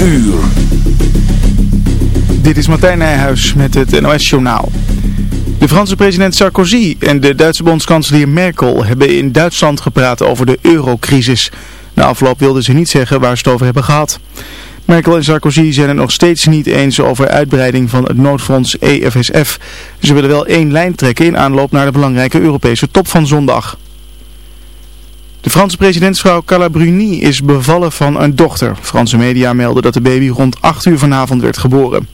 uur. Dit is Martijn Nijhuis met het NOS-journaal. De Franse president Sarkozy en de Duitse bondskanselier Merkel hebben in Duitsland gepraat over de eurocrisis. Na afloop wilden ze niet zeggen waar ze het over hebben gehad. Merkel en Sarkozy zijn het nog steeds niet eens over uitbreiding van het noodfonds EFSF. Ze willen wel één lijn trekken in aanloop naar de belangrijke Europese top van zondag. De Franse presidentsvrouw Carla Bruni is bevallen van een dochter. Franse media melden dat de baby rond 8 uur vanavond werd geboren.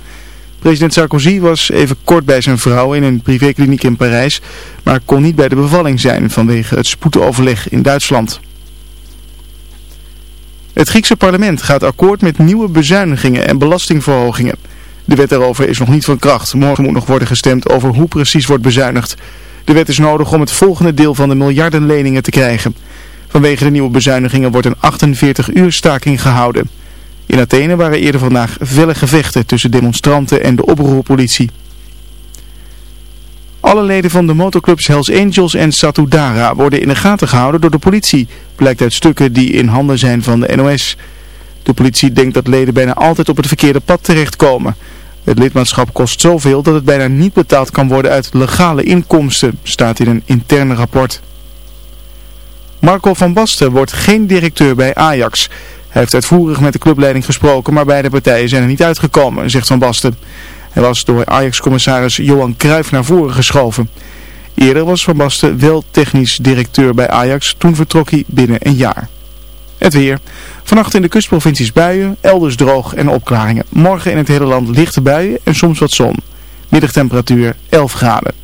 President Sarkozy was even kort bij zijn vrouw in een privékliniek in Parijs, maar kon niet bij de bevalling zijn vanwege het spoedoverleg in Duitsland. Het Griekse parlement gaat akkoord met nieuwe bezuinigingen en belastingverhogingen. De wet daarover is nog niet van kracht. Morgen moet nog worden gestemd over hoe precies wordt bezuinigd. De wet is nodig om het volgende deel van de miljardenleningen te krijgen. Vanwege de nieuwe bezuinigingen wordt een 48 uur staking gehouden. In Athene waren eerder vandaag felle gevechten tussen demonstranten en de oproerpolitie. Alle leden van de motoclubs Hells Angels en Satudara worden in de gaten gehouden door de politie, blijkt uit stukken die in handen zijn van de NOS. De politie denkt dat leden bijna altijd op het verkeerde pad terechtkomen. Het lidmaatschap kost zoveel dat het bijna niet betaald kan worden uit legale inkomsten, staat in een intern rapport. Marco van Basten wordt geen directeur bij Ajax. Hij heeft uitvoerig met de clubleiding gesproken, maar beide partijen zijn er niet uitgekomen, zegt Van Basten. Hij was door Ajax-commissaris Johan Cruijff naar voren geschoven. Eerder was Van Basten wel technisch directeur bij Ajax, toen vertrok hij binnen een jaar. Het weer. Vannacht in de kustprovincies buien, elders droog en opklaringen. Morgen in het hele land lichte buien en soms wat zon. Middagtemperatuur 11 graden.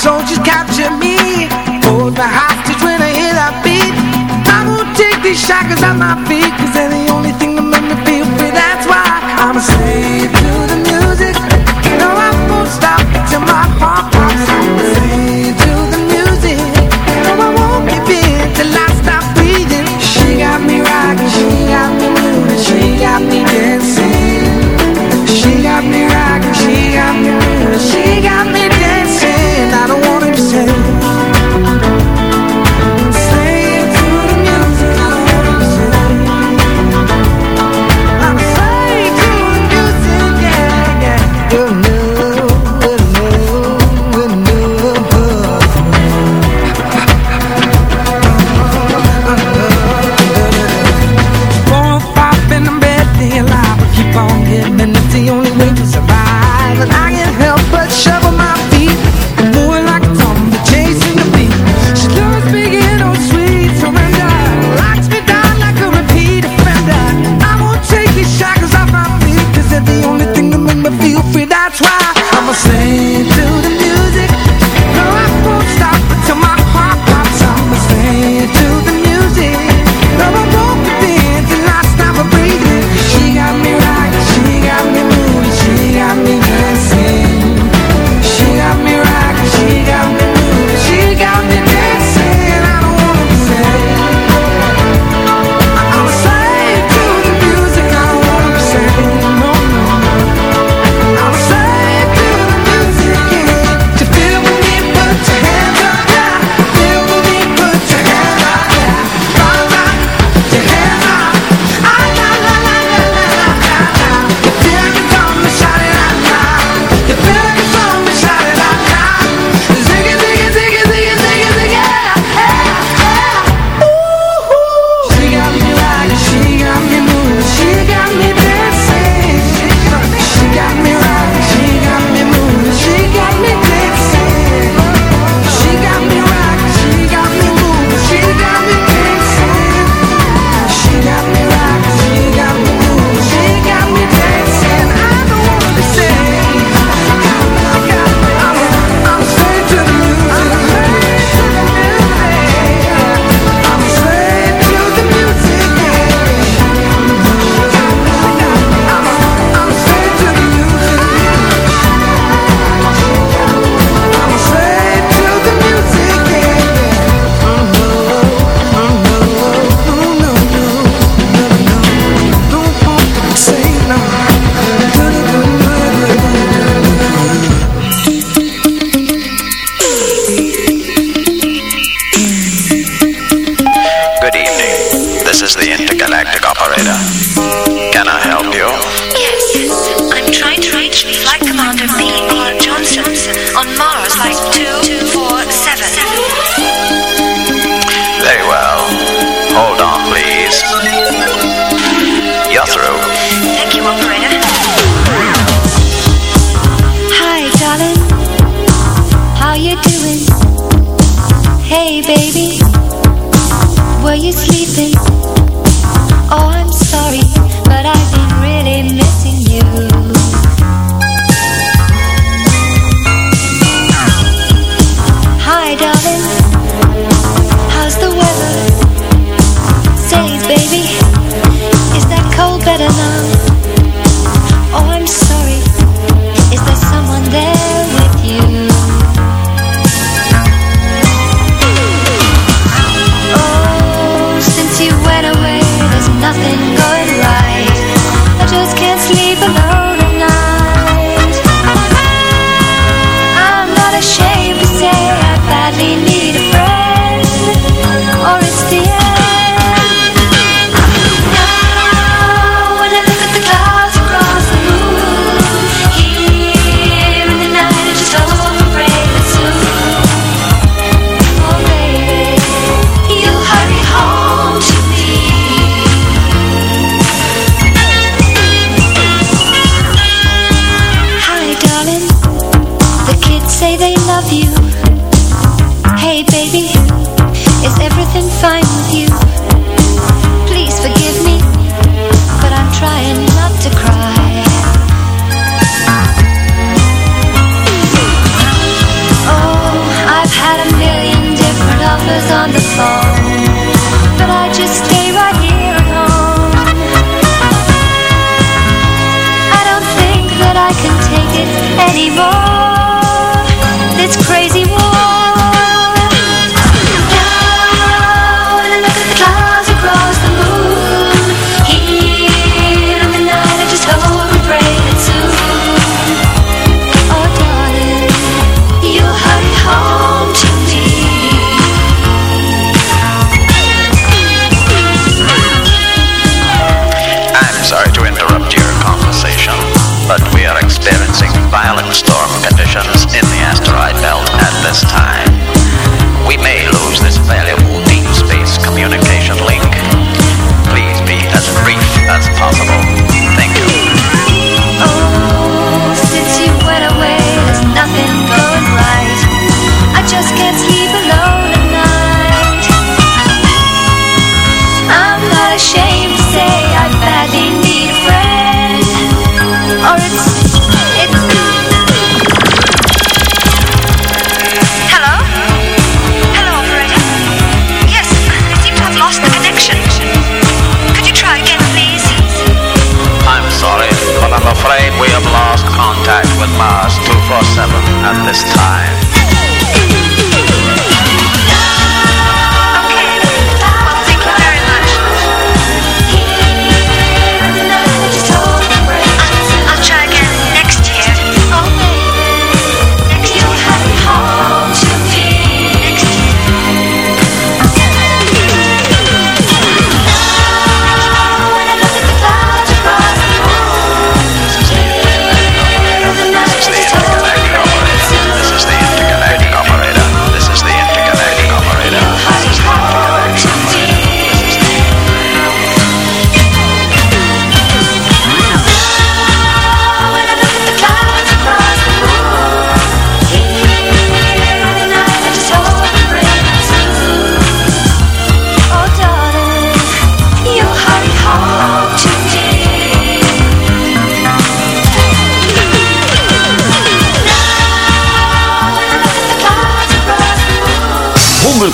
soldiers capture me. Hold my hostage when I hear that beat. I won't take these shackles off my feet.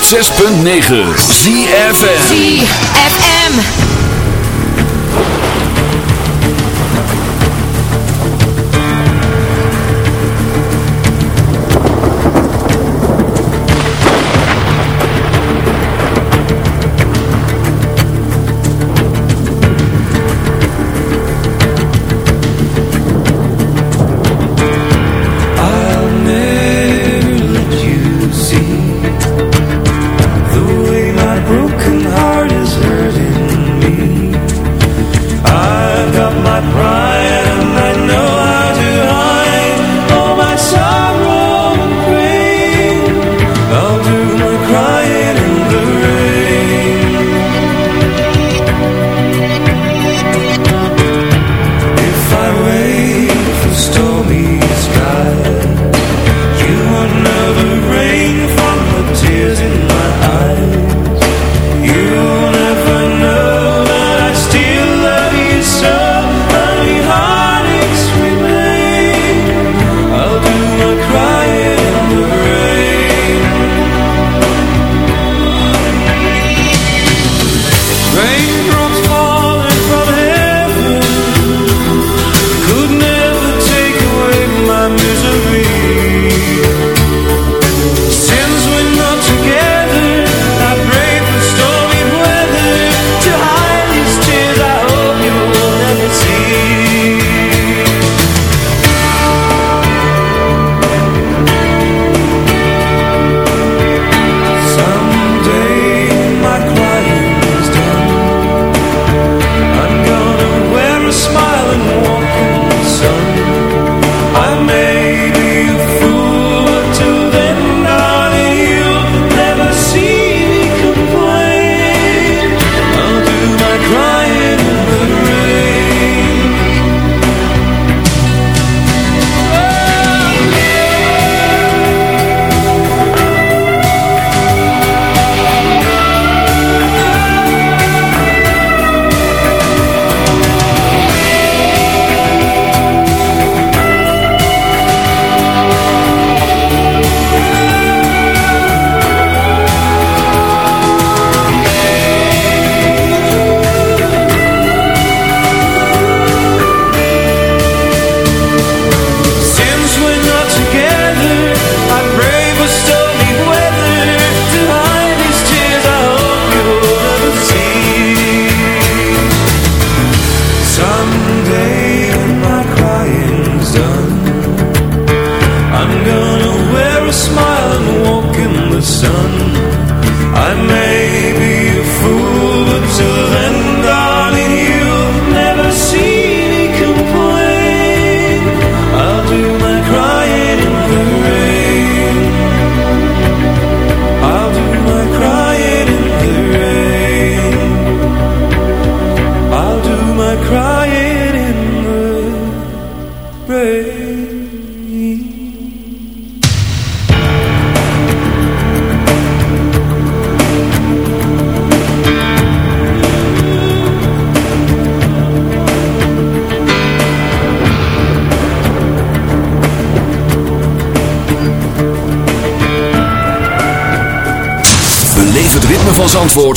106.9 ZFM ZFM I'm gonna wear a smile and walk in the sun. I may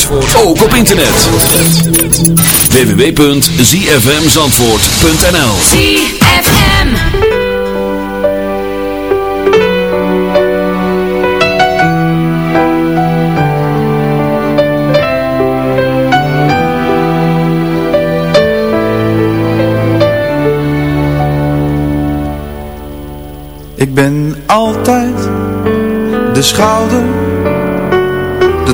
Zandvoort, ook op internet. www.zfmzandvoort.nl ZFM Ik ben altijd de schouder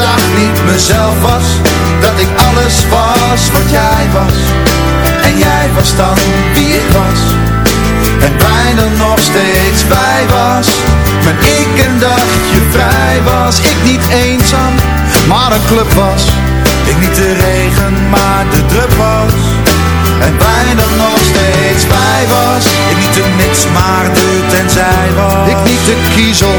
dag niet mezelf was. Dat ik alles was wat jij was. En jij was dan wie ik was. En bijna nog steeds bij was. Maar ik een dagje vrij was. Ik niet eenzaam, maar een club was. Ik niet de regen, maar de drup was. En bijna nog steeds bij was. Ik niet de niks, maar de tenzij was. Ik niet de kiezel,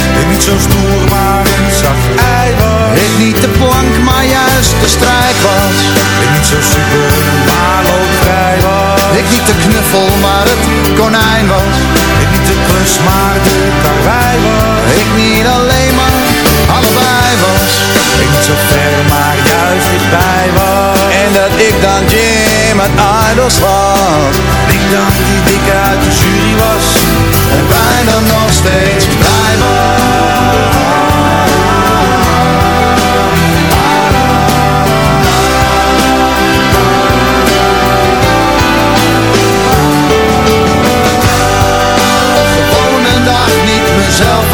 niet zo stoer, maar een zacht ei was. Ik niet de plank, maar juist de strijk was. Ik niet zo super, maar loopvrij was. Ik niet de knuffel, maar het konijn was. Ik niet de klus, maar de karwei was. Ik niet alleen, maar allebei was. Ik niet zo ver, maar juist dichtbij was. En dat ik dan Jim uit Idols was. Ik dan die dikke uit de jury was. En bijna nog steeds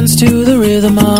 dance to the rhythm of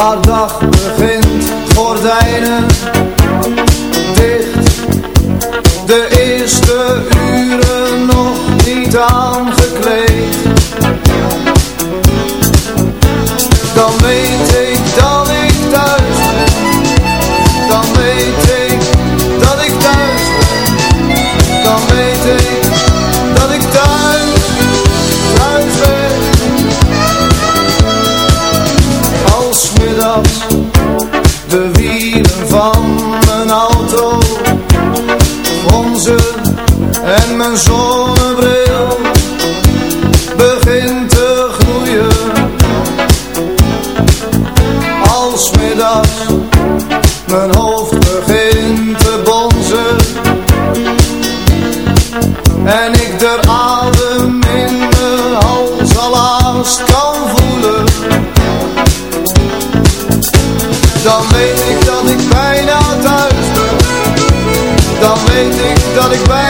Har mijn hoofd begint te bonzen en ik de adem in mijn hals kan voelen. Dan weet ik dat ik bijna thuis ben. Dan weet ik dat ik bijna